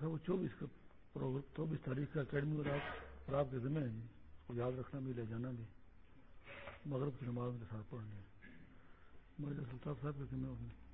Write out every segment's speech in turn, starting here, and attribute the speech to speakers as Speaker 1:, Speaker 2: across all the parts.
Speaker 1: تھا وہ چوبیس کا چوبیس تاریخ کا اکیڈمی اور آپ اور آپ کے ذمہ ہے جی اس کو یاد رکھنا بھی، لے جانا بھی۔ مغرب کی نماز کے ساتھ پڑھنے مجھے سلطان صاحب کے ذمہ ہوگی۔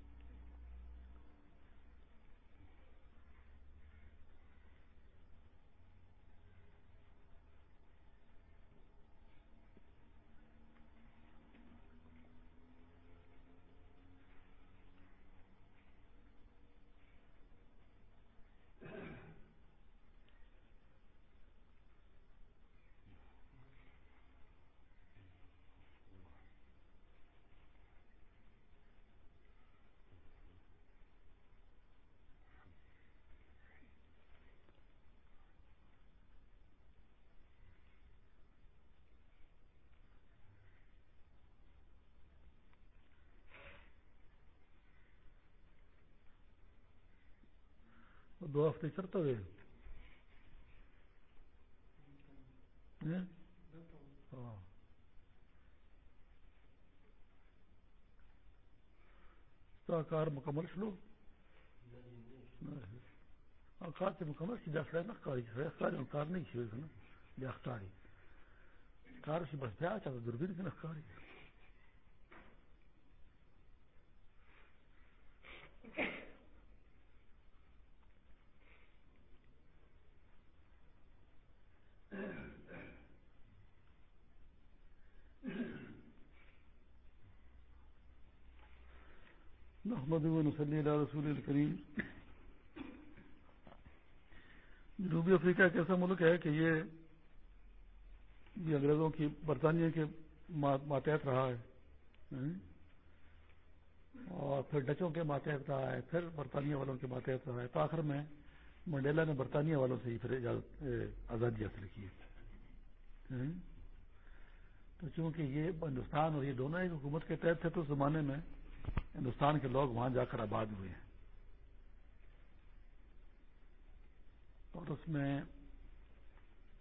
Speaker 1: دو ہفتے چلتے ہوئے ہاں۔ کار مکمل شلو کار سے مکمل سی دس نا کاری۔ کاری کار نہیں سی نا بیاخ کاری۔ کار سی بس بیا چاہتا دوربین کی نخاری محمد صلی اللہ رسول الکریم جنوبی افریقہ ایک ایسا ملک ہے کہ یہ انگریزوں کی برطانیہ کے ماتحت رہا ہے اور پھر ڈچوں کے ماتحت رہا ہے، پھر برطانیہ والوں کے ماتحت رہا ہے۔ تو آخر میں منڈیلا نے برطانیہ والوں سے ہی پھر آزادی حاصل کی تو چونکہ یہ ہندوستان اور یہ دونوں ایک حکومت کے تحت تھے، تو اس زمانے میں ہندوستان کے لوگ وہاں جا کر آباد ہوئے ہیں۔ اور اس میں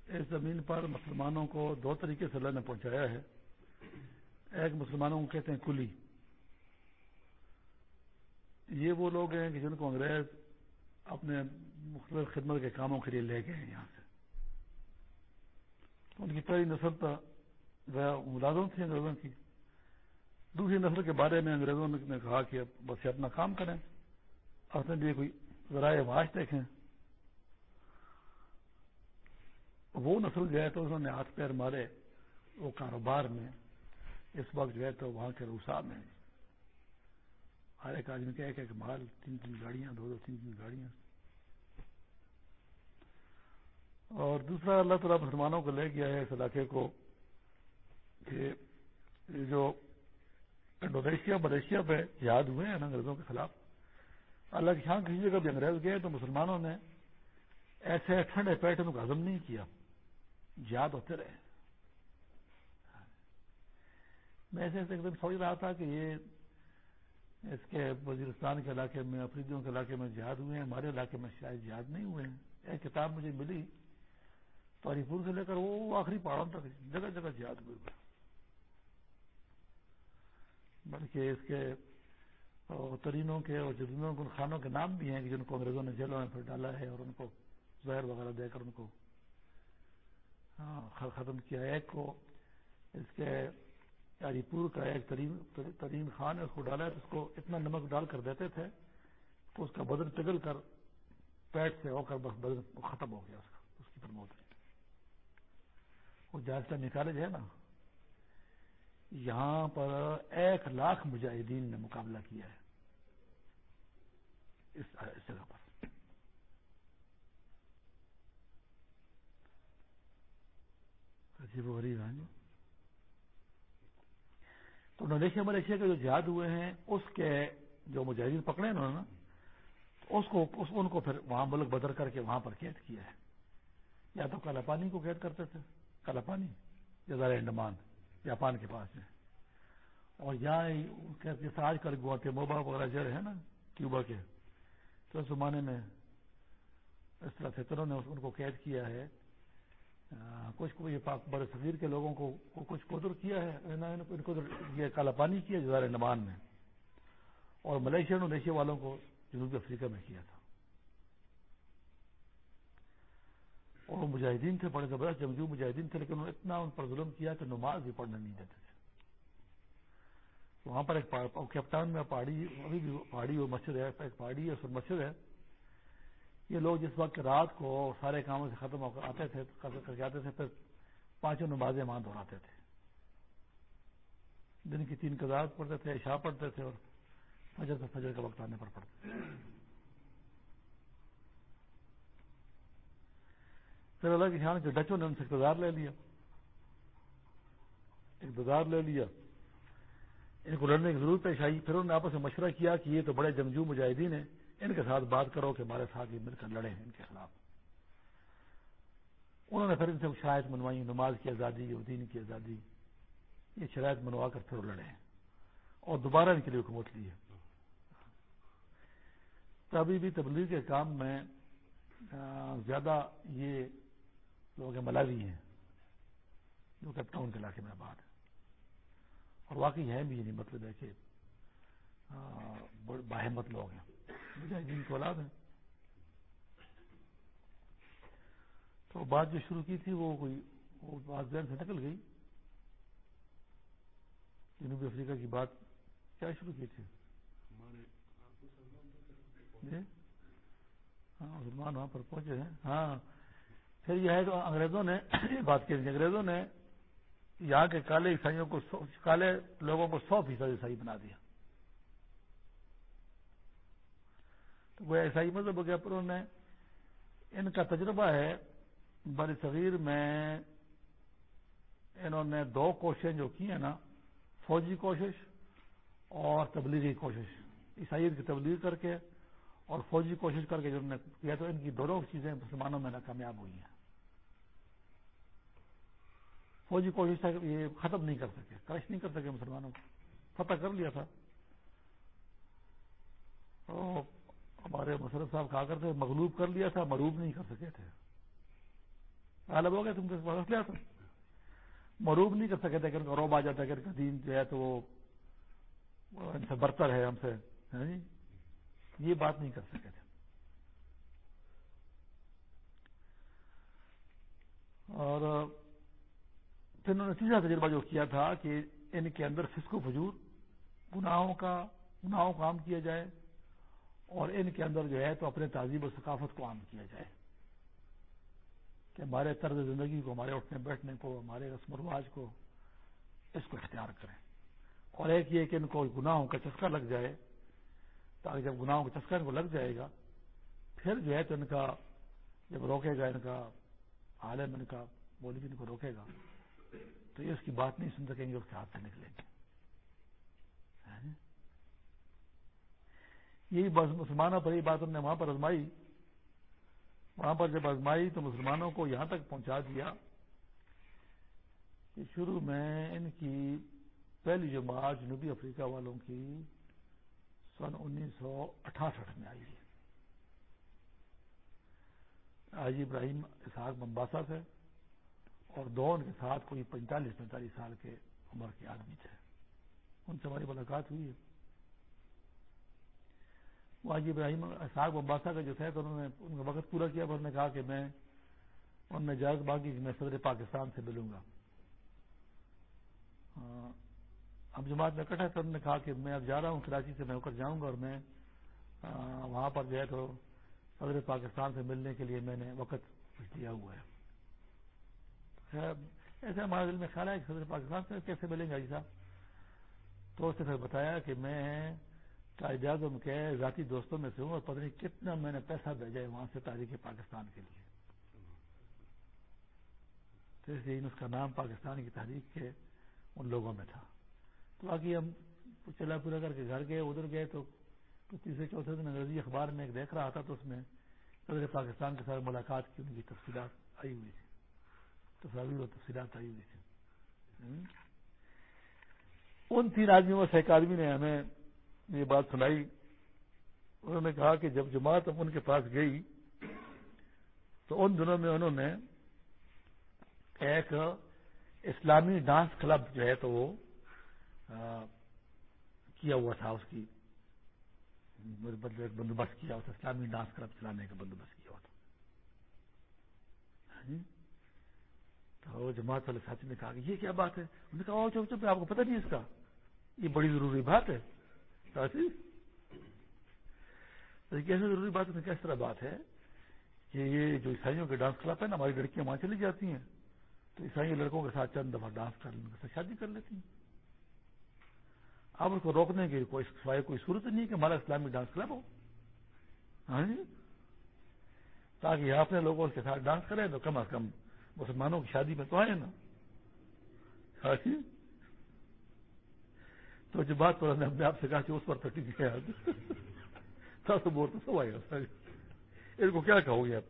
Speaker 1: اس زمین پر مسلمانوں کو دو طریقے سے اللہ نے پہنچایا ہے۔ ایک مسلمانوں کو کہتے ہیں کلی۔ یہ وہ لوگ ہیں کہ جن کو انگریز اپنے مختلف خدمت کے کاموں کے لیے لے گئے ہیں یہاں سے۔ ان کی پہلی نسل تو ملازم تھی انگریزوں کی۔ دوسری نسل کے بارے میں انگریزوں نے کہا کہ بس یہ اپنا کام کریں۔ اپنے لیے کوئی ذرائع معاش دیکھیں وہ نسل جو ہے تو انہوں نے ہاتھ پیر مارے وہ کاروبار میں۔ اس وقت جو ہے تو وہاں کے روسا میں۔ ہر ایک آدمی کہ ایک مال تین تین گاڑیاں، دو دو تین تین گاڑیاں۔ اور دوسرا اللہ تعالیٰ مسلمانوں کو لے گیا ہے اس علاقے کو کہ جو انڈونیشیا ملیشیا پہ یاد ہوئے ہیں انگریزوں کے خلاف۔ اللہ یہاں کسی جگہ بھی انگریز گئے تو مسلمانوں نے ایسے ٹھنڈے پیٹرن کو ہزم نہیں کیا۔ یاد ہوتے رہے۔ میں ایسے ایک دن سوچ رہا تھا کہ یہ اس کے وزیرستان کے علاقے میں، افریدیوں کے علاقے میں جہاد ہوئے ہیں، ہمارے علاقے میں شاید یاد نہیں ہوئے ہیں۔ ایک کتاب مجھے ملی پاری پور سے لے کر وہ آخری پہاڑوں تک، جگہ جگہ جہاد ہوئے ہوئے۔ بلکہ اس کے ترینوں کے اور جدینوں کے خانوں کے نام بھی ہیں کہ جن کو انگریزوں نے جیلوں میں پھر ڈالا ہے اور ان کو زہر وغیرہ دے کر ان کو ہاں، ختم کیا ایک کو اس کے یاری پور کا ایک ترین خان ہے، اس کو ڈالا ہے، تو اس کو اتنا نمک ڈال کر دیتے تھے تو اس کا بدن پگل کر پیٹ سے ہو کر بس بدن ختم ہو گیا اس کا، اس کی پرموت وہ جہاز کا نکالے جو ہے نا۔ یہاں پر ایک لاکھ مجاہدین نے مقابلہ کیا ہے۔ اس جگہ پر۔ عجیب غریب ہیں جی۔ تو ملیشیا ملیشیا کے جو جہاد ہوئے ہیں، اس کے جو مجاہدین پکڑے انہوں نے اس کو، اس، ان کو پھر وہاں ملک بدر کر کے وہاں پر قید کیا ہے۔ یا تو کالا پانی کو قید کرتے تھے، کالا پانی، یا انڈمان۔ جاپان کے پاس ہے۔ اور یہاں جیسے آج کل گواتے موبا وغیرہ جڑ ہے نا، کیوبا کے، تو اس زمانے میں اس طرح سے نے ان کو قید کیا ہے۔ کچھ کو یہ بڑے صغیر کے لوگوں کو کچھ قدر کیا ہے ان کو یہ کالا پانی کیا جزار نمان میں۔ اور ملیشیا انڈونیشیا والوں کو جنوبی افریقہ میں کیا تھا۔ اور وہ مجاہدین تھے بڑے زبردست جمجو مجاہدین تھے، لیکن انہوں نے اتنا ان پر ظلم کیا کہ نماز بھی پڑھنے نہیں دیتے تھے۔ وہاں پر ایک کیپٹان میں پہاڑی ابھی بھی پہاڑی وہ مسجد ہے، ایک پہاڑی ہے مسجد ہے۔ یہ لوگ جس وقت رات کو سارے کاموں سے ختم ہو کر آتے تھے کر کے آتے تھے، پھر پانچوں نمازیں وہاں دہراتے تھے۔ دن کی تین کزاز پڑھتے تھے، عشاء پڑھتے تھے اور فجر سے فجر کا وقت آنے پر پڑھتے تھے۔ پھر اللہ کی شان کے ڈچوں نے ان سے اقتدار لے لیا؟ اقتدار لے لیا۔ ان کو لڑنے کی ضرورت پیش آئی۔ پھر انہوں نے آپس میں مشورہ کیا کہ یہ تو بڑے جمجو مجاہدین ہیں۔ ان کے ساتھ بات کرو کہ ہمارے ساتھ یہ مل کر لڑے ہیں ان کے خلاف۔ انہوں نے پھر ان سے شرائط منوائی نماز کی آزادی دین کی آزادی۔ یہ شرائط منوا کر پھر لڑے ہیں۔ اور دوبارہ ان کے لیے حکومت لی ہے۔ تو ابھی بھی تبلیغ کے کام میں زیادہ یہ لوگ ملاوی ہیں۔ جو کیپ ٹاؤن کے علاقے میں آباد ہے اور واقعی ہیں بھی نہیں مطلب ہے کہ باہمت لوگ ہیں۔ مجاہدین کو اولاد ہیں۔ تو بات جو شروع کی تھی وہ کوئی وہ بات ذہن سے نکل گئی۔ جنوبی افریقہ کی بات کیا شروع کی تھی؟ جی؟ ہاں مسلمان وہاں پر پہنچے ہیں۔ ہاں پھر یہ ہے تو انگریزوں نے یہ بات کی تھی، انگریزوں نے یہاں کے کالے عیسائیوں کو کالے لوگوں کو سو فیصد عیسائی بنا دیا۔ تو وہ عیسائی مذہب ہو گیا پر انہوں نے، ان کا تجربہ ہے بر صغیر میں انہوں نے دو کوششیں جو کی ہیں نا، فوجی کوشش اور تبلیغی کوشش۔ عیسائیت کی تبلیغ کر کے اور فوجی کوشش کر کے جو انہوں نے کیا، تو ان کی دونوں چیزیں مسلمانوں میں ناکامیاب ہوئی ہیں۔ فوجی کوشش تھا یہ ختم نہیں کر سکے کرش نہیں کر سکے مسلمانوں کو۔ فتح کر لیا تھا۔ ہمارے مصرف صاحب کہا کرتے مغلوب کر لیا تھا، مروب نہیں کر سکے تھے۔ غالب ہو گیا تم کے پاس، لیا تھا مروب نہیں کر سکے تھے کہ ان کا روب آ جاتا کہ دین جو ہے تو وہ ان سے برتر ہے، ہم سے جی؟ یہ بات نہیں کر سکے تھے۔ اور پھر انہوں نے تیسرا تجربہ جو کیا تھا کہ ان کے اندر فسق و فجور، گناہوں کا، گناہوں کو عام کیا جائے اور ان کے اندر جو ہے تو اپنے تہذیب و ثقافت کو عام کیا جائے کہ ہمارے طرز زندگی کو، ہمارے اٹھنے بیٹھنے کو، ہمارے رسم و رواج کو اس کو اختیار کریں۔ اور ایک یہ کہ ان کو گناہوں کا چسکا لگ جائے، تاکہ جب گناہوں کا چسکا ان کو لگ جائے گا، پھر جو ہے تو ان کا جب روکے گا ان کا عالم، ان کا بولی ان کو روکے گا تو یہ اس کی بات نہیں سن سکیں گے، اس کے ہاتھ سے نکلیں گے۔ ہاں؟ یہی مسلمانوں پر یہ بات ہم نے وہاں پر ازمائی وہاں پر جب ازمائی تو مسلمانوں کو یہاں تک پہنچا دیا کہ شروع میں ان کی پہلی جماعت جنوبی افریقہ والوں کی سن انیس سو اٹھاسٹھ میں آئی ہے۔ آج ابراہیم اسحاق ممباسا سے اور دو ان کے ساتھ کوئی پینتالیس پینتالیس سال کے عمر کے آدمی تھے۔ ان سے ہماری ملاقات ہوئی۔ ہے واجی ابراہیم اسحاق بمباسا کا جو تھے، تو انہوں نے ان کا وقت پورا کیا، انہوں نے کہا کہ میں انہوں نے جائز باغی کہ میں صدر پاکستان سے ملوں گا۔ اب جماعت میں اکٹھا تھا انہوں نے کہا کہ میں اب جا رہا ہوں، کراچی سے میں ہو کر جاؤں گا اور میں وہاں پر جو ہے تو صدر پاکستان سے ملنے کے لیے میں نے وقت دیا ہوا ہے۔ ایسے ہمارے دل میں خیال ہے کہ صدر پاکستان سے کیسے ملیں گے صاحب؟ تو اس نے پھر بتایا کہ میں قائد اعظم کے ذاتی دوستوں میں سے ہوں اور پتہ نہیں کتنا میں نے پیسہ بھیجا ہے وہاں سے تاریخ پاکستان کے لیے۔ تو اس لیے اس کا نام پاکستان کی تاریخ کے ان لوگوں میں تھا۔ تو باقی ہم چلا پورا کر کے گھر گئے، ادھر گئے تو تیسرے، چوتھے دن انگریزی اخبار میں ایک دیکھ رہا تھا تو اس میں صدر پاکستان کے ساتھ ملاقات کی، ان کی تفصیلات آئی ہوئی تھی۔ تصاویر و تفصیلات آئی ہوئی تھی ان تین آدمیوں میں سے ایک آدمی نے ہمیں یہ بات سنائی۔ انہوں نے کہا کہ جب جماعت ان کے پاس گئی تو ان دنوں میں انہوں نے ایک اسلامی ڈانس کلب جو ہے تو وہ کیا ہوا تھا اس کی مطلب بندوبست کیا اسلامی ڈانس کلب چلانے کا بندوبست کیا ہوا تھا۔ ہاں جی؟ تو جماعت والے ساتھی نے کہا کہ یہ کیا بات ہے؟ انہوں نے کہا چپ چپ آپ کو پتہ نہیں اس کا۔ یہ بڑی ضروری بات ہے۔ کیسے ضروری بات ہے؟ کس طرح بات ہے کہ یہ جو عیسائیوں کے ڈانس کلب ہے نا، ہماری لڑکیاں وہاں چلی جاتی ہیں۔ تو عیسائی لڑکوں کے ساتھ چند دفعہ ڈانس کر لیں شادی کر لیتی ہیں۔ اب اس کو روکنے کی کوئی سوائے کوئی صورت نہیں کہ ہمارا اسلامی ڈانس کلب ہو۔ ہاں جی؟ تاکہ یہ اپنے لوگوں کے ساتھ ڈانس کریں تو کم از کم مسلمانوں کی شادی میں تو آئے نا۔ جی تو جو بات پر نے آپ سے کہا کہ اس پر تٹی دیا تھا تو بہت سب آئے گا ان کو کیا کہو گے آپ؟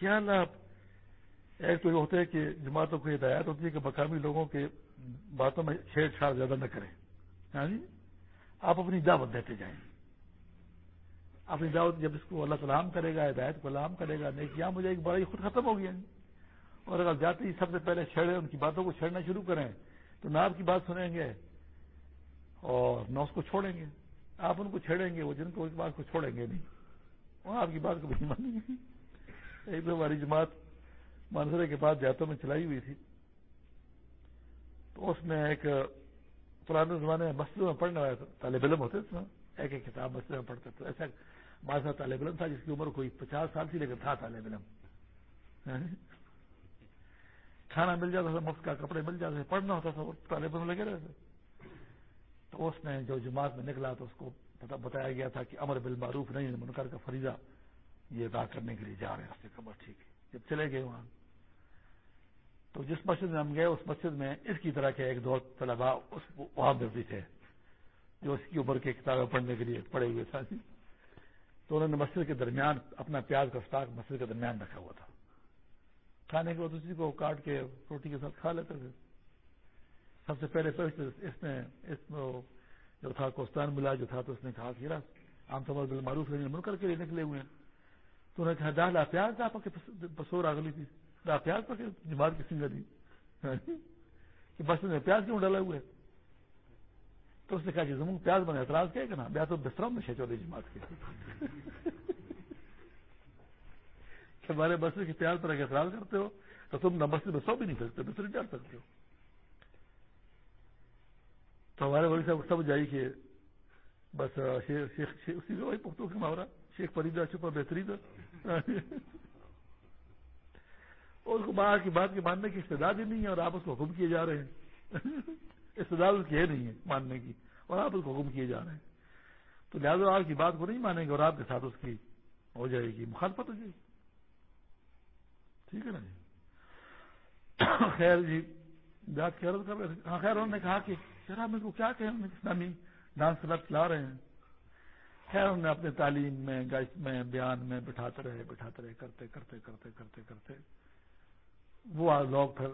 Speaker 1: کیا آپ ایک تو یہ ہوتا ہے کہ جماعتوں کو ہدایات ہوتی ہے کہ مقامی لوگوں کے باتوں میں چھیڑ چھاڑ زیادہ نہ کریں۔ یعنی آپ اپنی دعوت دیتے جائیں۔ اپنی دعوت جب اس کو اللہ سلام کرے گا، ہدایت کو لام کرے گا، نہیں کیا، مجھے ایک بڑا ہی خود ختم ہو گیا اور اگر جاتے ہی سب سے پہلے چھیڑے ان کی باتوں کو چھیڑنا شروع کریں، تو نہ آپ کی بات سنیں گے اور نہ اس کو چھوڑیں گے۔ آپ ان کو چھیڑیں گے، وہ جن کو اس بات کو چھوڑیں گے نہیں۔ وہ آپ کی بات کو بھی مانیں گے۔ ایک دو ہماری جماعت مانسرے کے بعد جاتوں میں چلائی ہوئی تھی۔ تو اس میں ایک پرانے زمانے میں مسجدوں میں پڑھنے والے طالب علم ہوتے تھے، ایک ایک کتاب مسجد میں پڑھتے تھے۔ ایسا بادشاہ طالب علم تھا، جس کی عمر کوئی پچاس سال تھی، لیکن تھا طالب علم۔ کھانا مل جاتا تھا، مفت کا کپڑے مل جاتے تھے، پڑھنا ہوتا تھا طالب علم لگے رہتے تو اس نے جو جماعت میں نکلا، تو اس کو بتایا گیا تھا کہ امر بالمعروف نہیں منکر کا فریضہ یہ ادا کرنے کے لیے جا رہے ہیں۔ اس سے خبر ٹھیک ہے۔ جب چلے گئے وہاں، تو جس مسجد میں ہم گئے، اس مسجد میں اس کی طرح کے ایک دو طلبا وہاں بھی تھے، جو اس کی عمر کی کتابیں پڑھنے کے لیے پڑے ہوئے ساتھی تو انہوں نے مسجد کے درمیان اپنا پیاز کا اسٹاک مسجد کے درمیان رکھا ہوا تھا۔ کھانے کے بعد اسی کو کاٹ کے روٹی کے ساتھ کھا لیتے تھے۔ سب سے پہلے اس نے اس جو تھا، کوستان ملا جو تھا تو اس نے کہا کہ عام طور پر معروف مل کر کے لیے نکلے ہوئے ہیں۔ تو انہوں نے کہا ڈالا پیاز، آپ کے پسور آگلی تھی۔ ڈا پیاز پکے جماعت کی سنگا دی کہ بس میں پیاز کیوں ڈالا ہوئے تو اس نے کہا کہ زمین پیاز بنے اعتراض کیا کہ نا بیا تو بستر میں شیچو دی جماعت کے کہ ہمارے بسر کی پیاز پر اگر اعتراض کرتے ہو تو تم نہ بسر میں سو بھی نہیں سکتے بسر ڈال سکتے ہو تو ہمارے بڑی صاحب سب جائی کہ بس اسی وہی پختوں کے محاورہ شیخ فریدا چھپا بہترین اس کو باہر کی بات کے ماننے کی استداد ہی نہیں ہے اور آپ اس کو حکم کیے جا رہے ہیں استداد اس کی ہے نہیں ہے ماننے کی، اور آپ اس کو حکم کیے جا رہے ہیں۔ تو لہٰذا آپ کی بات کو نہیں مانیں گے اور آپ کے ساتھ اس کی ہو جائے گی مخالفت ہو جائے گی ٹھیک ہے نا جی؟ خیر جی بات کر رہے ہاں خیر، انہوں نے کہا کہ سر میرے کو کیا کہ اسلامی ڈانس کلب چلا رہے ہیں۔ خیر انہوں نے اپنے تعلیم میں گش میں، بیان میں بٹھاتے رہے بٹھاتے رہے، کرتے کرتے کرتے کرتے کرتے۔ وہ لوگ پھر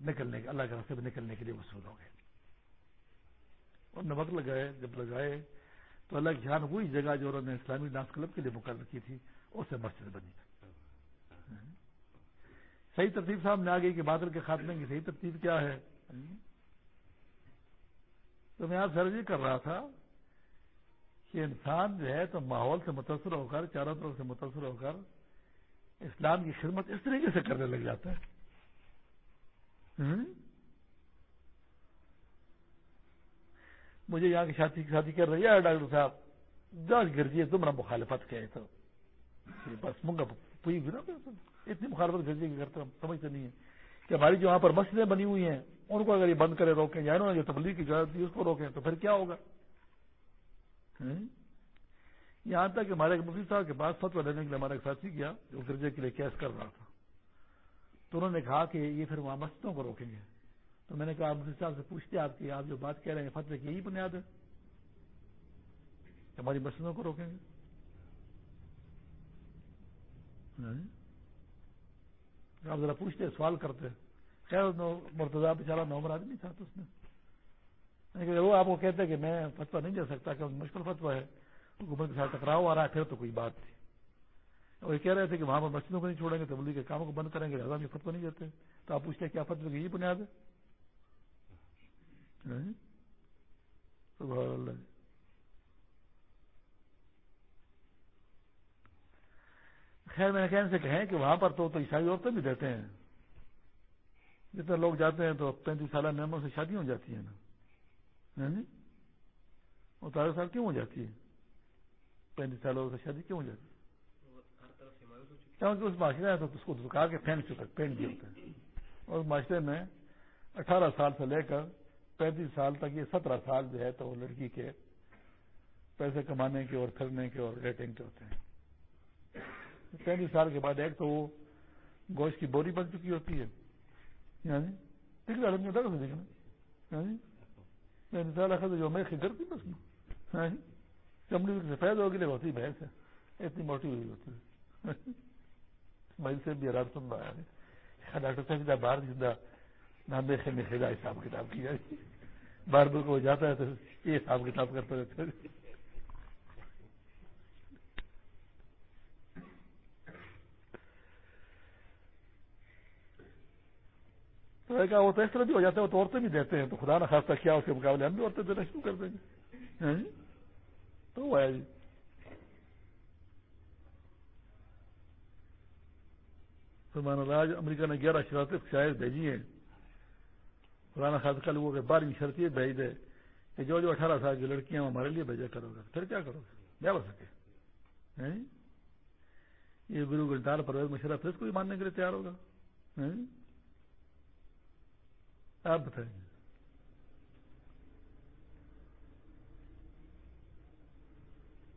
Speaker 1: نکلنے کے، اللہ کے راستے میں نکلنے کے لیے وصول ہو گئے۔ اور نمک لگائے، جب لگائے تو اللہ کی جان وہی جگہ جو انہوں نے اسلامی ڈانس کلب کے لیے مقرر کی تھی، اس سے مسجد بنی۔ صحیح ترتیب صاحب نے آ گئی کہ بادل کے خاتمے کی صحیح ترتیب کیا ہے۔ تو میں آپ سر یہ کر رہا تھا کہ انسان جو ہے تو ماحول سے متاثر ہو کر، چاروں طرف سے متاثر ہو کر اسلام کی خدمت اس طریقے سے کرنے لگ جاتا ہے۔ مجھے یہاں کی شادی شادی کر رہی ہے، ڈاکٹر صاحب۔ دس گرجیے تمہارا مخالفت کیا ہے تو بس منگا پوئی بھی نا اتنی مخالفت گرجی کی کرتے ہم سمجھتے نہیں ہے کہ ہماری جو وہاں پر مسجدیں بنی ہوئی ہیں، ان کو اگر یہ بند کرے روکیں یا انہوں نے جو تبلیغ کی اجازت دی، اس کو روکیں، تو پھر کیا ہوگا؟ یہاں تک کہ ہمارے مفتی صاحب کے پاس فتوا لینے کے لیے ہمارا ایک ساتھی کیا جو گرجے کے لیے کیس کر رہا تھا۔ تو انہوں نے کہا کہ یہ پھر وہاں مسجدوں کو روکیں گے۔ تو میں نے کہا، مفتی صاحب سے پوچھتے آپ کی، آپ جو بات کہہ رہے ہیں فتح کی یہی بنیاد ہے؟ ہماری مسجدوں کو روکیں گے؟ آپ ذرا پوچھتے سوال کرتے خیر مرتضا بےچارا نومر آدمی تھا تو اس نے۔ وہ آپ کو کہتے کہ میں فتوا نہیں دے سکتا کہ مشکل فتوا ہے۔ حکومت کے ساتھ ٹکراؤ آ رہا ہے، پھر تو کوئی بات تھی وہ کہہ رہے تھے کہ وہاں پر مسجدوں کو نہیں چھوڑیں گے تبلیغ کے کاموں کو بند کریں گے، لہٰذا یہ فتوا نہیں دیتے۔ تو آپ پوچھتے کیا فتو کی یہ بنیاد ہے؟ خیر، میں کہنے سے کہیں کہ وہاں پر تو عیسائی عورتیں بھی دیتے ہیں۔ جتنے لوگ جاتے ہیں تو پینتیس سالہ ممبر سے شادی ہو جاتی ہے نا۔ جی؟ وہ تارے سال کیوں ہو جاتی ہے پینتیس سالوں سے شادی کیوں ہو جاتی ہے کیونکہ اس معاشرے میں تو اس کو دکا کے پھینک چکا پینٹ بھی ہوتا ہے۔ اور اس معاشرے میں اٹھارہ سال سے لے کر پینتیس سال تک یہ سترہ سال جو ہے تو وہ لڑکی کے پیسے کمانے کے اور پھرنے کے اور ریٹنگ کے ہوتے ہیں۔ پینتیس سال کے بعد ایک تو وہ گوشت کی بوری بن چکی ہوتی ہے۔ یعنی پینتیس سال جو میں فکر تھی بس چمڑی جی؟ سفید ہوگی ہوتی بھینس ہے۔ اتنی موٹی ہوئی ہوتی ہے۔ میں سے بھی آرام سن رہا ہے ڈاکٹر صاحب باہر جدہ نام دیکھے میں خدا حساب کتاب کیا بار بار کو جاتا ہے تو یہ حساب کتاب کرتا رہتا ہے تو وہ تو اس طرح بھی ہو جاتا ہے، وہ تو عورتیں بھی دیتے ہیں۔ تو خدا نہ خاصہ کیا اس کے مقابلے ہم بھی عورتیں دینا شروع کر دیں گے۔ ہاں جی؟ تو وہ ہے جی۔ سلمان راج امریکہ نے گیارہ شرارتیں شاید بھیجی ہیں۔ قرآن خاص کل وہ بارہویں شرطی بھیج دے کہ جو جو اٹھارہ سال کی لڑکیاں ہمارے لیے بھیجا کرو گے پھر کیا کرو گے؟ کیا بن سکے۔ یہ گرو گلدار پرویز مشرف پھر اس کو بھی ماننے کے لیے تیار ہوگا۔ آپ بتائیں۔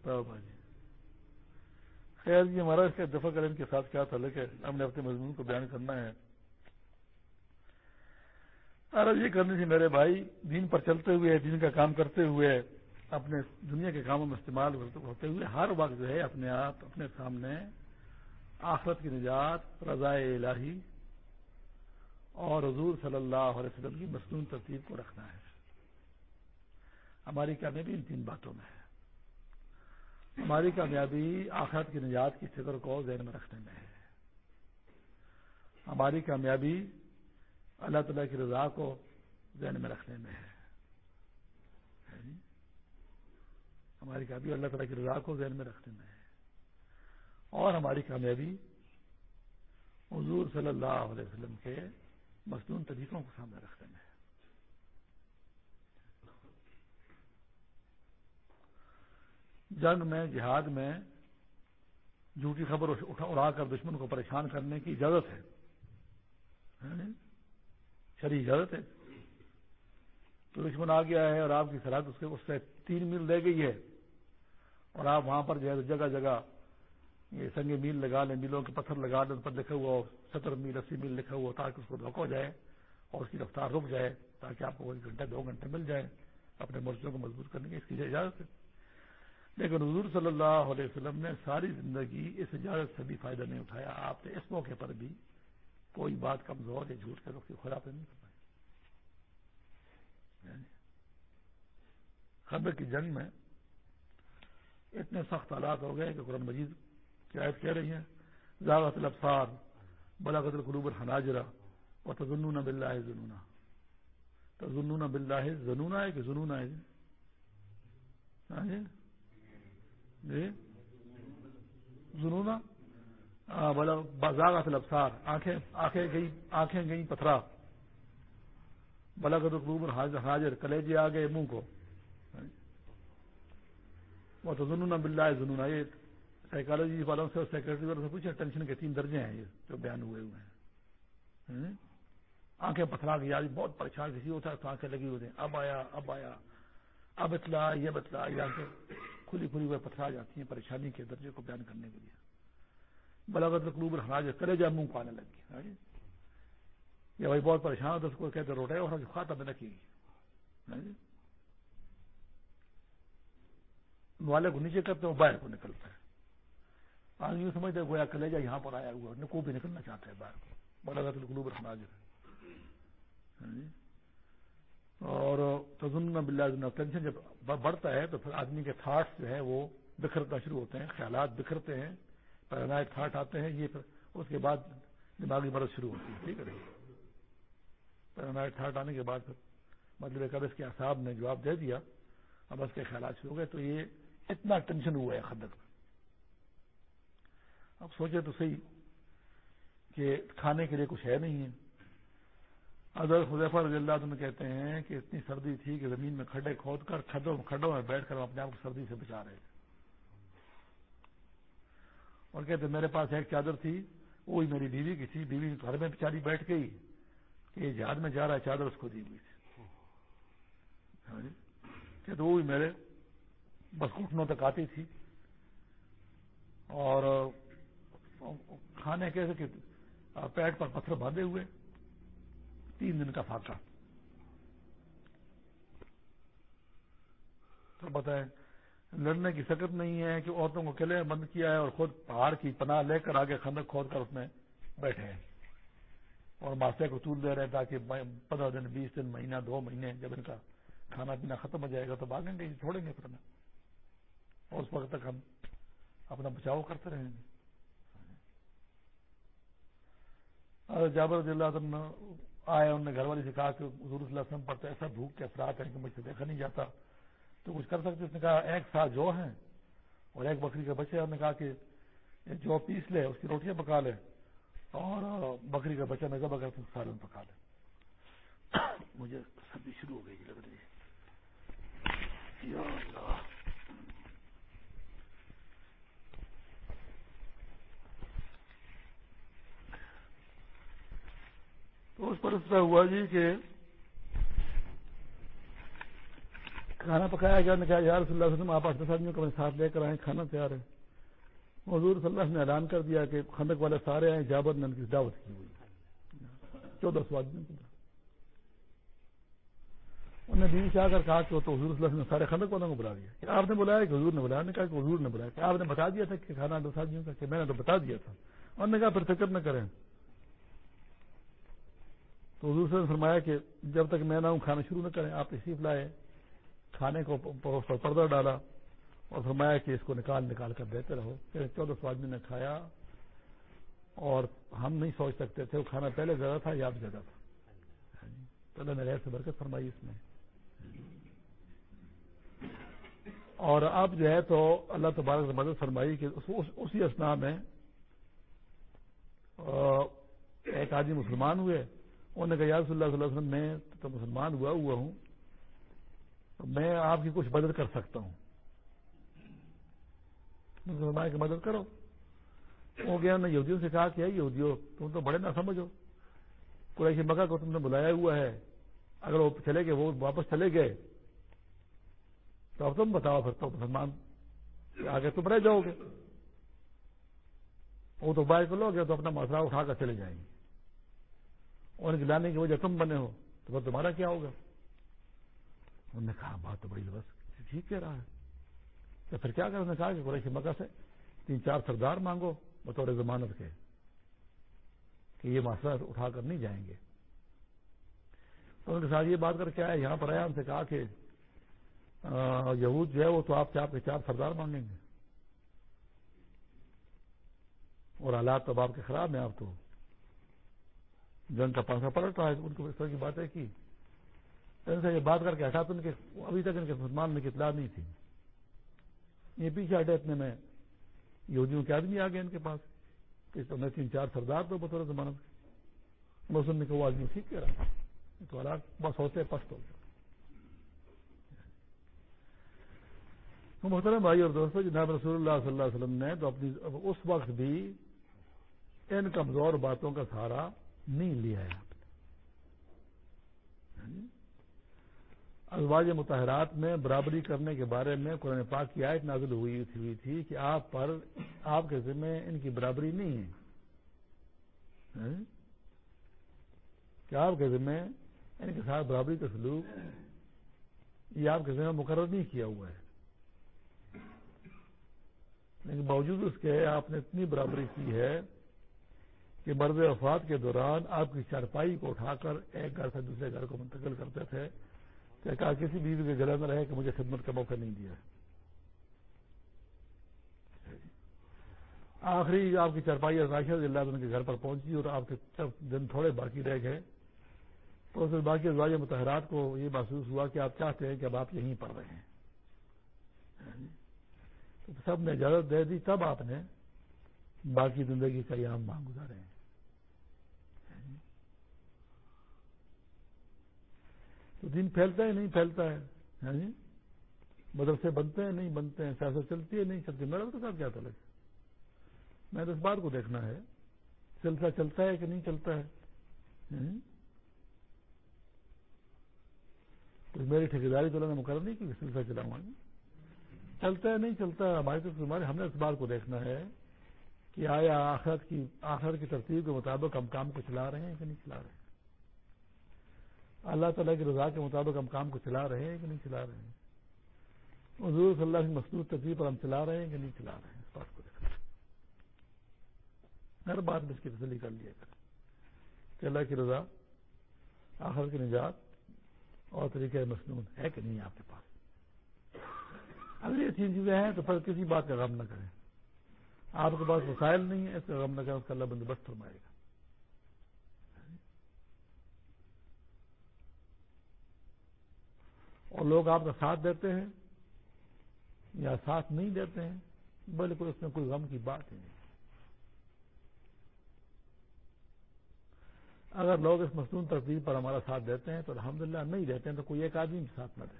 Speaker 1: جی خیر جی ہمارا اس کا دفاع کرنے کے ساتھ کیا تعلق ہے؟ ہم نے اپنے مضمون کو بیان کرنا ہے۔ عرض یہ کرنی تھی میرے بھائی، دین پر چلتے ہوئے، دین کا کام کرتے ہوئے، اپنے دنیا کے کاموں میں استعمال ہوتے ہوئے ہر وقت جو ہے اپنے آپ، اپنے سامنے آخرت کی نجات رضاء الہی اور حضور صلی اللہ علیہ وسلم کی مصنون ترتیب کو رکھنا ہے۔ ہماری کامیابی ان تین باتوں میں ہے۔ ہماری کامیابی آخرت کی نجات کی فکر کو ذہن میں رکھنے میں ہے۔ ہماری کامیابی اللہ تعالیٰ کی رضا کو ذہن میں رکھنے میں ہے۔ جی؟ ہماری کامیابی اللہ تعالیٰ کی رضا کو ذہن میں رکھنے میں ہے۔ اور ہماری کامیابی حضور صلی اللہ علیہ وسلم کے مصنون طریقوں کو سامنے رکھنے میں ہے۔ جنگ میں، جہاد میں جھوٹی خبر اڑا کر دشمن کو پریشان کرنے کی اجازت ہے۔ جی؟ شری اجازت ہے۔ تو دشمن آ گیا ہے اور آپ کی سرحد اس اس سے تین میل رہ گئی ہے۔ اور آپ وہاں پر جو ہے جگہ جگہ یہ سنگ میل لگا لیں، میلوں کے پتھر لگا لیں پر لکھا ہوا ستر میل، اسی میل لکھا ہوا تاکہ اس کو دھوکہ ہو جائے اور اس کی رفتار رک جائے تاکہ آپ کو ایک گھنٹے دو گھنٹے مل جائے اپنے مرچوں کو مضبوط کرنے کی اس کی اجازت ہے۔ لیکن حضور صلی اللہ علیہ وسلم نے ساری زندگی اس اجازت سے بھی فائدہ نہیں اٹھایا۔ آپ نے اس موقع پر بھی کوئی بات کمزور یا جھوٹ کے رخ کی خراب نہیں کر پائے یعنی خبر کی جنگ میں اتنے سخت حالات ہو گئے کہ قرآن مجید کی آیت کہہ رہی ہیں، زاغت الفسار بلاغت القلوب الحناجرہ و تزنون باللہ زنونا تزنون باللہ زنونا ہے کہ زنونا ہے؟ ہاں جی؟ جی؟ زنونا بازاغت الفسار آنکھیں آنکھیں گئی آنکھیں گئی پتھرا۔ بلا قلوب حاضر کلیجے آ گئے منہ کو۔ وہ تو جنون بلّہ جنون یہ سائیکالوجی والوں سے اور سیکرٹری والوں سے پوچھا ٹینشن کے تین درجے ہیں یہ جو بیان ہوئے ہوئے ہیں۔ آنکھیں پتھرا گئی آج بہت پریشان کسی ہوتا ہے تو آنکھیں لگی ہوتی ہیں اب آیا اب آیا۔ اب اطلاع یہ بتلا یہ آنکھیں کھلی کھلی ہوئے پتھرا جاتی ہیں پریشانی کے درجے کو بیان کرنے کے لیے۔ بلاغت قلوب الحراج کرے جا منہ کو آنے لگ گیا ہاں جی؟ یہ بھائی بہت پریشان ہوتا اس کو کہتے روٹے، اور کھاتا میں رکھے گی والے کو نیچے کرتے ہیں باہر کو نکلتا ہے۔ آج یوں سمجھتے گویا کلیجا یہاں پر آیا ہوا کو بھی نکلنا چاہتا ہے باہر کو۔ بلاغت القلوب الحراج ہاں جی؟ اور تزن بلّہ ٹینشن جب بڑھتا ہے تو پھر آدمی کے تھاٹس جو ہے وہ بکھرنا شروع ہوتے ہیں، خیالات بکھرتے ہیں۔ پیرانائٹ تھاٹ آتے ہیں، یہ اس کے بعد دماغی مرض شروع ہوتی ہے ٹھیک ہے پیرانائٹ تھاٹ آنے کے بعد پھر مطلب اس کے احساب نے جواب دے دیا، اب اس کے خیالات شروع ہو گئے، تو یہ اتنا ٹینشن ہوا ہے خدک اب سوچے تو صحیح کہ کھانے کے لیے کچھ ہے نہیں ہے۔ ادر خزیفہ رضی اللہ عنہ کہتے ہیں کہ اتنی سردی تھی کہ زمین میں کھڈے کھود کر، کھڈوں کھڈوں میں بیٹھ کر اپنے آپ کو سردی سے بچا رہے تھے۔ اور کہتے میرے پاس ایک چادر تھی، وہی میری بیوی کی تھی۔ بیوی گھر میں بیچاری بیٹھ گئی کہ جہاز میں جا رہا ہے، چادر اس کو دی ہوئی تھی۔ ہاں جی؟ کہ تو وہ میرے بس گھٹنوں تک آتی تھی۔ اور کھانے کیسے کہ پیٹ پر پتھر باندھے ہوئے۔ تین دن کا فاقہ۔ تو بتائیں لڑنے کی سکت نہیں ہے کہ عورتوں کو قلعے بند کیا ہے اور خود پہاڑ کی پناہ لے کر آگے خندق کھود کر اس میں بیٹھے ہیں اور ماسٹر کو طول دے رہے ہیں تاکہ پندرہ دن، بیس دن، مہینہ، دو مہینے جب ان کا کھانا پینا ختم ہو جائے گا تو بھاگیں گے، چھوڑیں گے پھر اور اس وقت تک ہم اپنا بچاؤ کرتے رہیں گے۔ جابر رضی اللہ عنہ آئے، انہوں نے گھر والی سے کہا کہ حضور صلی اللہ علیہ وسلم پر تو ایسا بھوک کے اثرات ہیں کہ مجھ سے دیکھا نہیں جاتا۔ تو کچھ کر سکتے اس نے کہا، ایک ساتھ جو ہیں اور ایک بکری کے بچے انہوں نے کہا کہ جو پیس لے، اس کی روٹیاں پکا لے اور بکری کا بچہ میں ذبح کرتا سالن پکا لے۔ مجھے سردی شروع ہو گئی، لگ رہی ہے۔ تو اس پر اس طرح ہوا جی کہ کھانا پکایا گیا نے کہا یار صلی اللہ وسلم، آپ دس آدمیوں کو اپنے ساتھ لے کر آئے کھانا تیار ہے۔ حضور صلی اللہ نے اعلان کر دیا کہ خندق والے سارے آئے جابر نے ان کی دعوت کی ہوئی۔ چودہ سو آدمیوں انہوں نے بیوی سے آ کر کہا کہ تو حضور صلی اللہ نے سارے خندق والوں کو بلا دیا۔ کہ آپ نے بلایا کہ حضور نے بلایا؟ نے کہا کہ حضور نے بلایا۔ کہ آپ نے بتا دیا تھا کہ کھانا دس آدمیوں کا، کہ میں نے تو بتا دیا تھا۔ انہوں نے کہا، پھر فکر نہ کریں۔ تو حضور سے فرمایا کہ جب تک میں نہ ہوں کھانا شروع نہ کریں، آپ تشریف لائے۔ کھانے کو پر پردہ ڈالا اور فرمایا کہ اس کو نکال نکال کر دیتے رہو۔ پھر چودہ سو آدمی نے کھایا اور ہم نہیں سوچ سکتے تھے، وہ کھانا پہلے زیادہ تھا یا اب زیادہ تھا۔ یعنی پہلے میرے سے برکت فرمائی اس میں۔ اور اب جو ہے تو اللہ تبارک سے مدد فرمائی کہ اسی اسنا میں ایک آدمی مسلمان ہوئے۔ انہوں نے کہا، یا رسول اللہ صلی اللہ علیہ وسلم، میں تو مسلمان ہوا ہوا ہوں۔ میں آپ کی کچھ مدد کر سکتا ہوں۔ مسلمان کی مدد کرو۔ وہ گیا نے یہودیوں سے کہا کہ یہودیوں، تم تو بڑے نہ سمجھو قریشی مکہ کو تم نے بلایا ہوا ہے۔ اگر وہ چلے گئے، وہ واپس چلے گئے۔ تو اب تم بتاؤ پھر تو مسلمان آگے تم رہ جاؤ گے۔ وہ تو بائک لو گے تو اپنا مسئلہ اٹھا کر چلے جائیں گے۔ اور لانے کی وجہ تم بنے ہو، تو بس تمہارا کیا ہوگا؟ انہوں نے کہا، بات تو بڑی بس ٹھیک کہہ رہا ہے۔ تو پھر کیا کر کہا کہ قریشی مکہ سے تین چار سردار مانگو، بطور ضمانت کے، کہ یہ مسئلہ اٹھا کر نہیں جائیں گے۔ تو ان کے ساتھ یہ بات کر کے آیا یہاں پر آیا، ان سے کہا کہ یہود جو ہے وہ تو آپ کے آپ کے چار سردار مانگیں گے۔ اور حالات تو آپ کے خراب ہیں، آپ تو جنگ کا پانسا پلٹ رہا ہے۔ ان کو اس طرح کی باتیں کی۔ ان سے یہ بات کر کے ہٹا تو ان کے ابھی تک ان کے مسلمان میں اطلاع نہیں تھی۔ یہ پیچھے ہٹے اتنے میں یہودیوں کے آدمی آ گئے ان کے پاس۔ کہ میں تین چار سردار تو بطور زمانت بس ان نے کہ وہ آدمی ٹھیک کہہ رہا۔ تو حالات بس ہوتے پست ہو گئے۔ محترم بھائی اور دوستوں جناب رسول اللہ صلی اللہ علیہ وسلم نے تو اپنی اس وقت بھی ان کمزور باتوں کا سہارا نہیں لیا ہے۔ آپ نے ازواج متحرات میں برابری کرنے کے بارے میں قرآن پاک کی آیت نازل ہوئی ہوئی تھی کہ آپ پر آپ کے ذمہ ان کی برابری نہیں ہے۔ ہاں؟ کہ آپ کے ذمہ ان کے ساتھ برابری کا سلوک یہ آپ کے ذمہ مقرر نہیں کیا ہوا ہے۔ لیکن باوجود اس کے آپ نے اتنی برابری کی ہے کہ مرد وفات کے دوران آپ کی چارپائی کو اٹھا کر ایک گھر سے دوسرے گھر کو منتقل کرتے تھے۔ کہ کہا کسی بیوی کے گلے میں رہے کہ مجھے خدمت کا موقع نہیں دیا آخری آپ کی چارپائی راشد اللہ ان کے گھر پر پہنچی اور آپ کے دن تھوڑے باقی رہ گئے۔ تو پھر باقی ازواج متحرات کو یہ محسوس ہوا کہ آپ چاہتے ہیں کہ اب آپ یہیں پڑھ رہے ہیں تو سب نے اجازت دے دی، تب آپ نے باقی زندگی کا یہ ہم مانگ گزارے۔ ہیں تو دن پھیلتا ہے نہیں پھیلتا ہے؟ ہاں جی؟ مدرسے بنتے ہیں نہیں بنتے ہیں؟ سیاست چلتی ہے نہیں چلتی میرا تو صاحب کیا تعلق میں تو اس بات کو دیکھنا ہے۔ سلسلہ چلتا ہے کہ نہیں چلتا ہے؟ ہاں جی؟ تو میری ٹھیکیداری تو نے مقرر نہیں کہ سلسلہ چلاؤں گا چلتا ہے نہیں چلتا؟ ہماری تو ہمارے ہم نے اس بات کو دیکھنا ہے کہ آیا آخرت کی آخر کی ترتیب کے مطابق ہم کام کو چلا رہے ہیں کہ نہیں چلا رہے ہیں؟ اللہ تعالیٰ کی رضا کے مطابق ہم کام کو چلا رہے ہیں کہ نہیں چلا رہے ہیں؟ حضور صلی اللہ کی مصنوع ترتیب پر ہم چلا رہے ہیں کہ نہیں چلا رہے ہیں؟ اس بات کو دیکھا ہر بات میں اس کی تسلی کر لیا کر کہ اللہ کی رضا آخر کی نجات اور طریقہ مصنوع ہے کہ نہیں آپ کے پاس؟ اگر یہ تین چیزیں ہیں تو پھر کسی بات کا غم نہ کریں۔ آپ کے پاس وسائل نہیں ہے اس کا غم نہ کریں، اس کا اللہ بندوبست فرمائے گا۔ اور لوگ آپ کا ساتھ دیتے ہیں یا ساتھ نہیں دیتے ہیں بالکل اس میں کوئی غم کی بات ہی نہیں۔ اگر لوگ اس مصنون ترتیب پر ہمارا ساتھ دیتے ہیں تو الحمدللہ نہیں دیتے ہیں تو کوئی ایک آدمی ساتھ نہ دے۔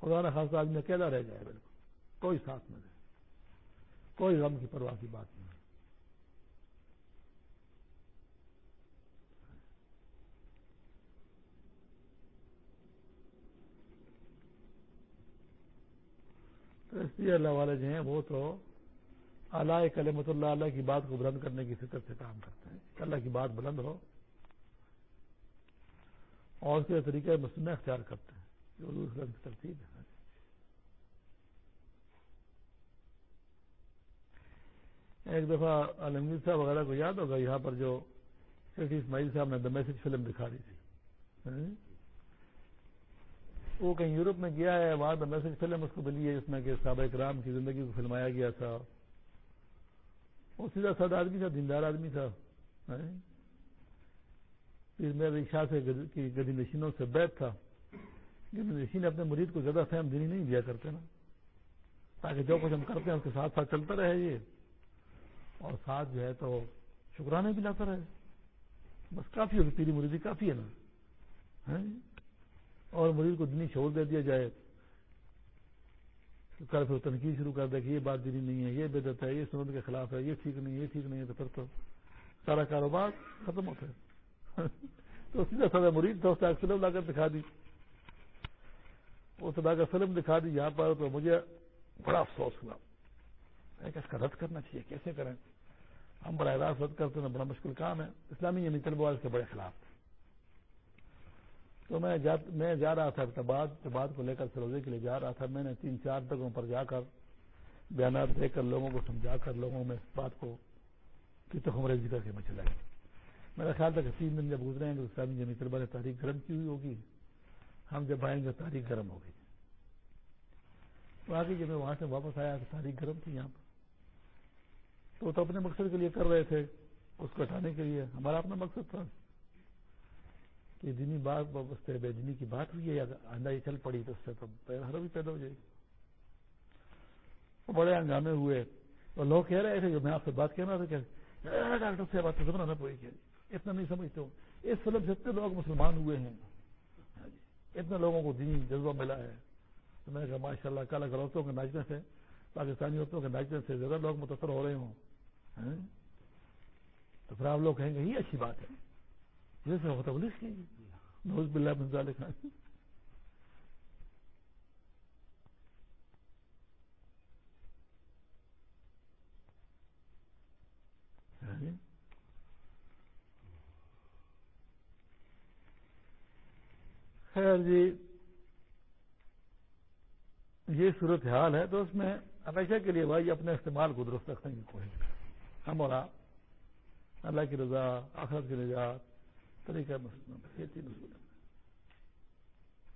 Speaker 1: خدا نہ خاص آدمی اکیلا رہ جائے بالکل کوئی ساتھ نہ دے۔ کوئی غم کی پرواہ کی بات نہیں۔ تو اس لیے اللہ والے جو ہیں وہ تو اعلی کلمت اللہ اللہ کی بات کو بلند کرنے کی فکر سے کام کرتے ہیں اللہ کی بات بلند ہو اور اس کے طریقے مسلم اختیار کرتے ہیں جو ترتیب ہے۔ ایک دفعہ عالمگیر صاحب وغیرہ کو یاد ہوگا، یہاں پر جو اسماعیل صاحب نے دا میسج فلم دکھا دی تھی۔ وہ کہیں یورپ میں گیا ہے، وہاں دا میسج فلم اس کو ملی ہے جس میں کہ صحابہ کرام کی زندگی کو فلمایا گیا تھا۔ وہ سیدھا سادہ آدمی تھا، دیندار آدمی تھا۔ ہاں؟ پھر میرے شاہ سے گدی نشینوں سے بیت تھا۔ گدی نشین اپنے مرید کو زیادہ فہم دینی نہیں دیا کرتے نا۔ تاکہ جو کچھ ہم کرتے ہیں، اس کے ساتھ ساتھ چلتا رہے یہ۔ اور ساتھ جو ہے تو شکرانے بھی لاتا رہے۔ بس کافی ہوگی پیری مریدی کافی ہے نا۔ ہاں؟ اور مریض کو دینی شعور دے دیا جائے کل پھر تنقید شروع کر دے کہ یہ بات دینی نہیں ہے، یہ بدت ہے، یہ سنت کے خلاف ہے، یہ ٹھیک نہیں، یہ ٹھیک نہیں ہے، تو پھر تو سارا کاروبار ختم ہوتا ہے تو سیدھا سادہ مریض تھا اس فلم لا کر دکھا دی۔ اس لا کر فلم دکھا دی یہاں پر تو مجھے بڑا افسوس ہوا۔ ایک اس کا رد کرنا چاہیے، کیسے کریں؟ ہم براہ راست رد کرتے ہیں، بڑا مشکل کام ہے۔ اسلامی یعنی طلبہ کے بڑے خلاف۔ تھے تو میں جا میں جا رہا تھا اقتباد کو لے کر سروزے کے لیے جا رہا تھا۔ میں نے تین چار جگہوں پر جا کر بیانات دے کر لوگوں کو سمجھا کر لوگوں میں اس بات کو ریزی کر کے میں چلا گیا۔ میرا خیال تھا کہ تین دن جب گزرے ہیں تو اسلامی جمی طلبا نے تاریخ گرم کی ہوئی ہوگی؟ ہم جب آئیں گے تاریخ گرم ہوگی۔ تو آگے جب میں وہاں سے واپس آیا تو تاریخ گرم تھی یہاں پر۔ تو, تو اپنے مقصد کے لیے کر رہے تھے اس کو ہٹانے کے لیے۔ ہمارا اپنا مقصد تھا۔ کہ دینی بات بے دینی کی بات ہوئی ہے، یا آندہ یہ چل پڑی تو اس سے تو ہر بھی پیدا ہو جائے گی۔ بڑے ہنگامے ہوئے۔ اور لوگ کہہ رہے تھے جو میں آپ سے بات کہنا تھا کہ ڈاکٹر سے بات سمجھنا نہ پڑے گی اتنا نہیں سمجھتے ہو اس فلم سے اتنے لوگ مسلمان ہوئے ہیں۔ ہاں جی۔ اتنے لوگوں کو دینی جذبہ ملا ہے۔ تو میں نے کہا ماشاء اللہ کالا گروتوں کے ناچنے سے پاکستانی عورتوں کے ناچنے سے زیادہ لوگ متاثر ہو رہے ہوں۔ ہاں۔ تو پھر آپ لوگ کہیں گے، یہ اچھی بات ہے۔ جیسے وہ تبلیغ کی نوز بلّہ منظال خان خیر جی یہ صورت حال ہے تو اس میں ہمیشہ کے لیے بھائی اپنے استعمال کو درست رکھنے کی کوشش کریں۔ ہم اور آپ، اللہ کی رضا، آخرت کی نجات طریقہ یہ تین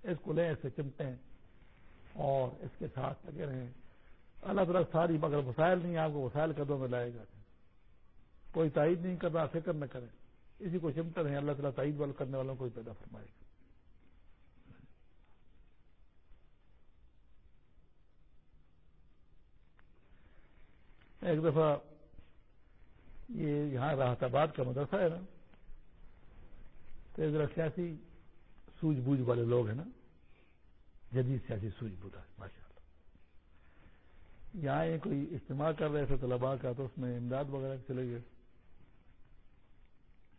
Speaker 1: اس کو لے سے چمٹیں اور اس کے ساتھ لگے رہیں۔ اللہ تعالیٰ ساری مگر وسائل نہیں، آپ کو وسائل قدوں میں لائے گا۔ کوئی تائید نہیں کر رہا فکر نہ کریں۔ اسی کو چمٹے رہیں، اللہ تعالیٰ تائید وال کرنے والوں کو پیدا فرمائے گا۔ ایک دفعہ یہ یہاں راحت آباد کا مدرسہ ہے نا تو ذرا سیاسی سوجھ بوجھ والے لوگ ہیں نا، جدید سیاسی سوجھ بوجھ ماشاء اللہ یہاں یہ کوئی اجتماع کر رہے تھے طلباء کا، تو اس میں امداد وغیرہ چلے گئے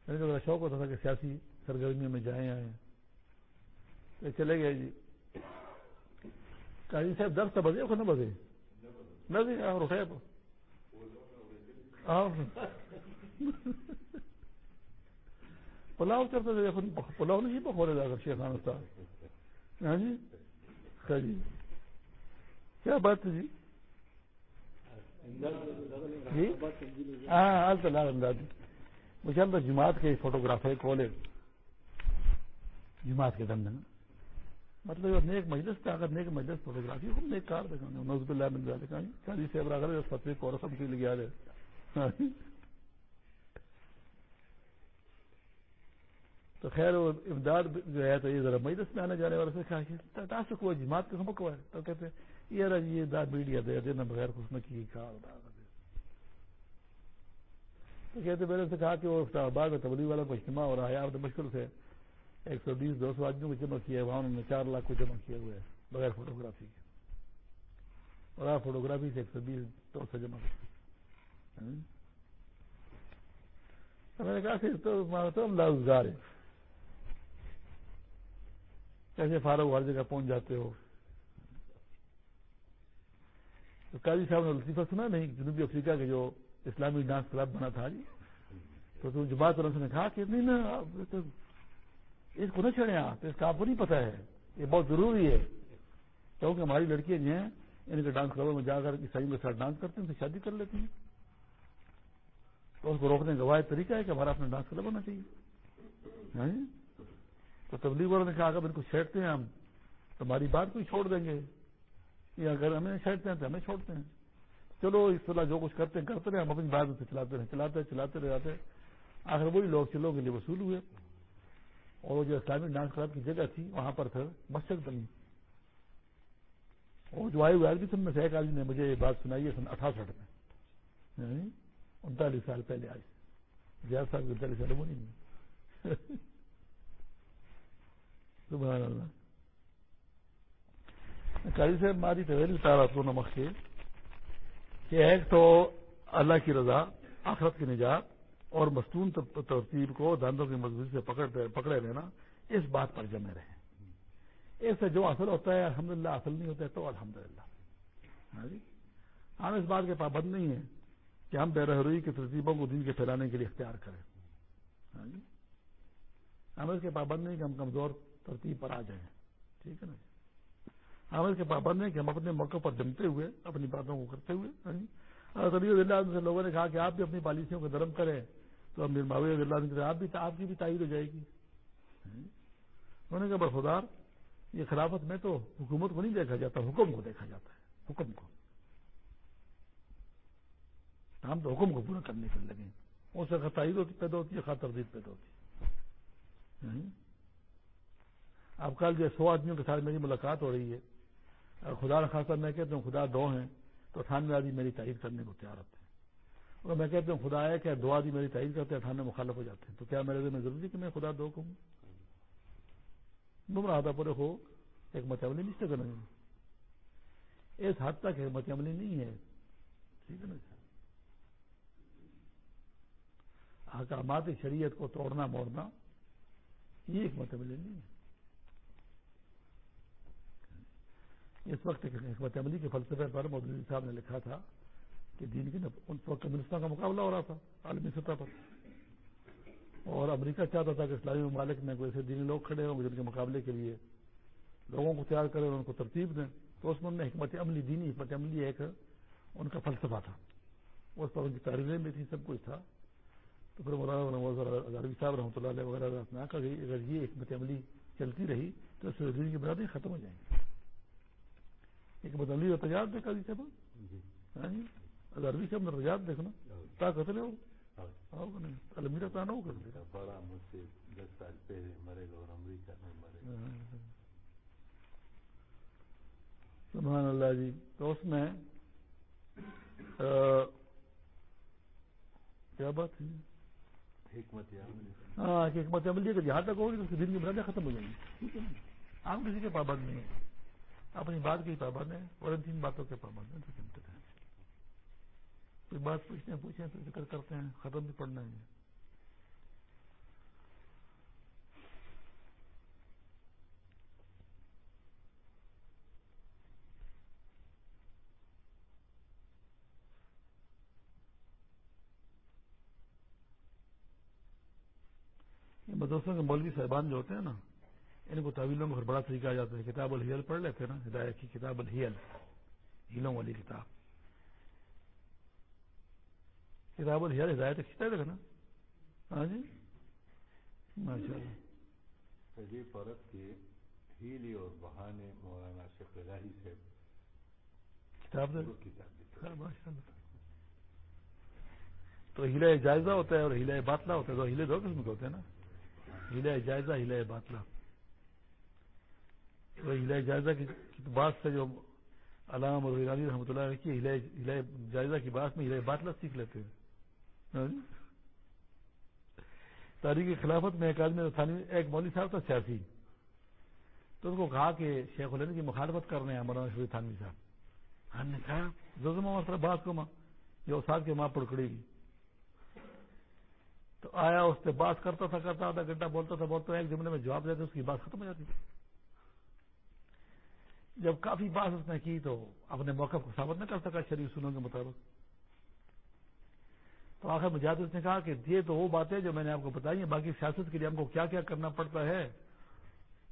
Speaker 1: میرے شوق ہوتا تھا کہ سیاسی سرگرمیوں میں جائیں آئے چلے گئے جی۔ قاضی صاحب درد تو بجے نہ بجے نہ جی اور پلاؤ چلتا تھا پلاؤ نہیں پکوڑے جا کر شیخان استاد ہاں جی؟ خیر جی کیا بات جی؟ جی؟ ہاں حال تو انداز مجھے تو جماعت کے فوٹوگراف ہے کالج جماعت کے دن مطلب نیک مجلس پہ اگر نیک مجلس فوٹوگرافی ہم نیک کار دکھا گے نوزب اللہ من ذالک۔ قاضی صاحب اگر فتوی کو رسم کی لگا دے تو خیر وہ امداد جو ہے تو یہ ذرا مجلس میں آنے جانے والے سے کہا کہ تاسو کو جماعت کا سبق ہوا ہے؟ تو کہتے ہیں، یہ رہا جی یہ داد میڈیا دے دینا بغیر کچھ نہ کی کار تو کہتے میں نے سے کہا کہ وہ بعد میں تبلیغ والا کو اجتماع ہو رہا ہے، آپ نے مشکل سے ایک سو بیس، دو سو آدمیوں کو جمع کیا ہے، وہاں انہوں نے چار لاکھ کو جمع کیا ہوئے بغیر فوٹوگرافی کے۔ اور آپ فوٹوگرافی سے ایک سو بیس، دو سو جمع کرتے میں نے کہا کہ تو ہم لازگار ہے کیسے فارغ ہر جگہ پہنچ جاتے ہو؟ تو قاضی صاحب نے لطیفہ سنا نہیں، جنوبی افریقہ کے جو اسلامی ڈانس کلب بنا تھا جی۔ تو تم جماعت نے کہا کہ نہیں نا اس کو نہ چھڑے آپ اس کا آپ کو نہیں پتا ہے۔ یہ بہت ضروری ہے۔ کیونکہ ہماری لڑکیاں جو ہیں، ان کے ڈانس کلبوں میں جا کر عیسائیوں کے ساتھ ڈانس کرتے ہیں تو شادی کر لیتی ہیں۔ تو اس کو روکنے کا واحد طریقہ ہے کہ ہمارا اپنا ڈانس کلب ہونا چاہیے۔ ہاں جی؟ تو تبلیغ والوں نے کہا، اگر ان کو چھیڑتے ہیں، ہم تو ہماری بات کو چھوڑ دیں گے۔ یا اگر ہمیں چھیڑتے ہیں تو ہمیں چھوڑتے ہیں۔ چلو، اس طرح جو کچھ کرتے ہیں، کرتے رہے، ہم اپنی بات سے چلاتے رہے، چلاتے چلاتے رہے جاتے آخر وہی لوگ چلو کے لیے وصول ہوئے۔ اور وہ جو اسلامی ڈانس کلب کی جگہ تھی، وہاں پر پھر مسجد بنی۔ اور جو آئے ہوئے آدمی سن میں سے ایک آدمی نے مجھے یہ بات سنائی ہے سن اٹھاسٹھ میں۔ یعنی انتالیس سال پہلے آئی۔ زیادہ صاحب کی انتالیس سال وہ نہیں۔ سبحان اللہ. قاری صاحب، ماری طویل اتارا تو نمک کے کہ ایک تو اللہ کی رضا، آخرت کی نجات اور مستون ترتیب کو دندوں کی مضبوطی سے پکڑے رہنا اس بات پر جمے رہے. اس سے جو اصل ہوتا ہے الحمد للہ اصل نہیں ہوتا ہے تو الحمد للہ ہاں جی؟ ہم اس بات کے پابند نہیں ہیں کہ ہم بے رحروئی کی ترتیبوں کو دن کے پھیلانے کے لیے اختیار کریں. ہاں جی؟ ہم اس کے پابند نہیں کہ ہم کمزور ترتیب پر آ جائیں۔ ٹھیک ہے نا جی؟ ہم اس کے پابند نہیں کہ ہم اپنے موقع پر جمتے ہوئے، اپنی باتوں کو کرتے ہوئے ہاں جی؟ اللہ سے لوگوں نے کہا کہ آپ بھی اپنی پالیسیوں کو درم کریں، تو ہم معاوی اللہ آپ بھی آپ کی بھی تائید ہو جائے گی۔ ہاں جی؟ انہوں نے کہا برفدار یہ خلافت میں تو حکومت کو نہیں دیکھا جاتا، حکم کو دیکھا جاتا ہے، حکم کو۔ ہم تو حکم کو پورا کرنے کے لگے اس سے تائید پیدا ہوتی ہے خاطر پیدا ہوتی۔ ہے اب کل جو سو آدمیوں کے ساتھ میری ملاقات ہو رہی ہے خدا نخواستہ میں کہتا ہوں خدا دو ہیں، تو اٹھانوے آدمی میری تائید کرنے کو تیار ہوتے ہیں۔ اور میں کہتا ہوں خدا ہے کہ دو آدمی میری تائید کرتے ہیں، اٹھانوے مخالف ہو جاتے ہیں۔ تو کیا میرے میں ضروری کہ میں خدا دو کہوں؟ گمراہ تھا پورے ہو، ایک متعملی نہیں کرنا اس حد تک ایک متعملی نہیں ہے۔ ٹھیک ہے نا؟ احکامات شریعت کو توڑنا، موڑنا، یہ ایک متعملی نہیں ہے۔ اس وقت حکمت عملی کے فلسفے پر مودودی صاحب نے لکھا تھا کہ دین کی ان وقت کمیونسٹوں کا مقابلہ ہو رہا تھا، عالمی سطح پر۔ اور امریکہ چاہتا تھا کہ اسلامی ممالک میں کوئی ایسے دینی لوگ کھڑے ہوں جن کے مقابلے کے لیے لوگوں کو تیار کریں اور ان کو ترتیب دیں۔ تو اس میں انہوں نے حکمت عملی، دینی حکمت عملی ایک ان کا فلسفہ تھا۔ اس پر ان کی تعریفیں بھی تھی سب کچھ تھا۔ تو پھر مولانا صاحب رحمۃ اللہ علیہ وغیرہ اگر یہ حکمت عملی چلتی رہی تو اس کی بنیادیں ختم ہو جائیں گی۔ ایک بدلی ہوتا یاد دیکھا جی صاحب۔ ہاں جی۔ عربی صاحب نے رجاد دیکھنا کیا کہتے ہو المیرا پانا ہو کر۔ بڑا مجھ سے دس سال پہلے مرے گا اور امریکہ میں مرے گا۔ سبحان اللہ جی۔ تو اس میں کیا بات ہے؟
Speaker 2: حکمت
Speaker 1: ہاں حکمت عمل کہ جہاں تک ہوگی تو اس دن کی برادری ختم ہو جائیں گی۔ آپ کسی کے پابند نہیں ہیں اپنی بات کی پابند ہیں اور تین باتوں کے پابند ہیں کوئی بات پوچھتے ہیں، پوچھیں تو ذکر کرتے ہیں، ختم بھی پڑھنا ہے۔ مدرسوں کے مولوی صاحبان جو ہوتے ہیں نا ان کو تعویلوں کو بڑا طریقہ آ جاتا ہے کتاب الحیل پڑھ لیتے ہیں نا ہدایت کی کتاب الحیل ہیلوں والی کتاب۔ کتاب الحیل ہدایت کھینچتا ہے نا ہاں جی؟ ماشاء اللہ
Speaker 2: عجیب عورت کی ہیلی اور بہانے مولانا شیخ الہی سے
Speaker 1: کتاب دے۔ ہاں، ماشاء اللہ تو ہیلا جائزہ ہوتا ہے اور ہیلا باطلا ہوتا ہے تو ہیلے دو قسم کے ہوتے ہیں نا۔ ہلا جائزہ ہلا باطلا تو ہلا جائزہ کی بات سے جو علام اور رحمۃ اللہ کی ہلا جائزہ کی بات میں ہلا باطلا سیکھ لیتے ہیں۔ ہاں جی؟ تاریخ خلافت میں ایک آدمی ایک مولوی صاحب تھا سیاسی۔ تو اس کو کہا کہ شیخ الین کی مخالفت کر رہے ہیں مولانا شریف تھانوی صاحب۔ ہم نے کہا زما بات کو ماں، یہ استاد کے ماں پڑکڑے گی تو آیا، اس سے بات کرتا تھا، کرتا آدھا گھنٹہ بولتا تھا، بولتا ایک جملے میں جواب دیتے، اس کی بات ختم ہو جاتی۔ تھی جب کافی بات اس نے کی تو اپنے موقع کو ثابت نہ کر سکا شریف سنوں کے مطابق۔ تو آخر میں جاتے اس نے کہا کہ یہ تو وہ باتیں جو میں نے آپ کو بتائی ہیں، باقی سیاست کے لیے ہم کو کیا کیا کرنا پڑتا ہے،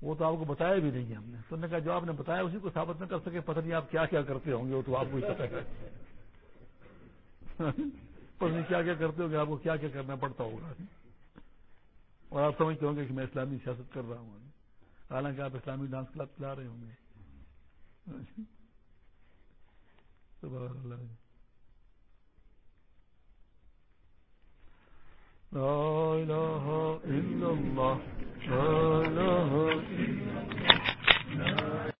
Speaker 1: وہ تو آپ کو بتایا بھی نہیں ہے ہم نے۔ تو نے کہا جو آپ نے بتایا اسی کو ثابت نہ کر سکے، پتہ نہیں آپ کیا کیا کرتے ہوں گے، وہ تو آپ کو ہی پتہ ہے۔ نہیں کیا کیا کرتے ہو گے، آپ کو کیا کیا کرنا پڑتا ہوگا۔ اور آپ سمجھتے ہوں گے کہ میں اسلامی سیاست کر رہا ہوں۔ حالانکہ آپ اسلامی ڈانس کلب چلا رہے ہوں گے۔ سبحان اللہ۔ لا إله إلا الله لا إله إلا الله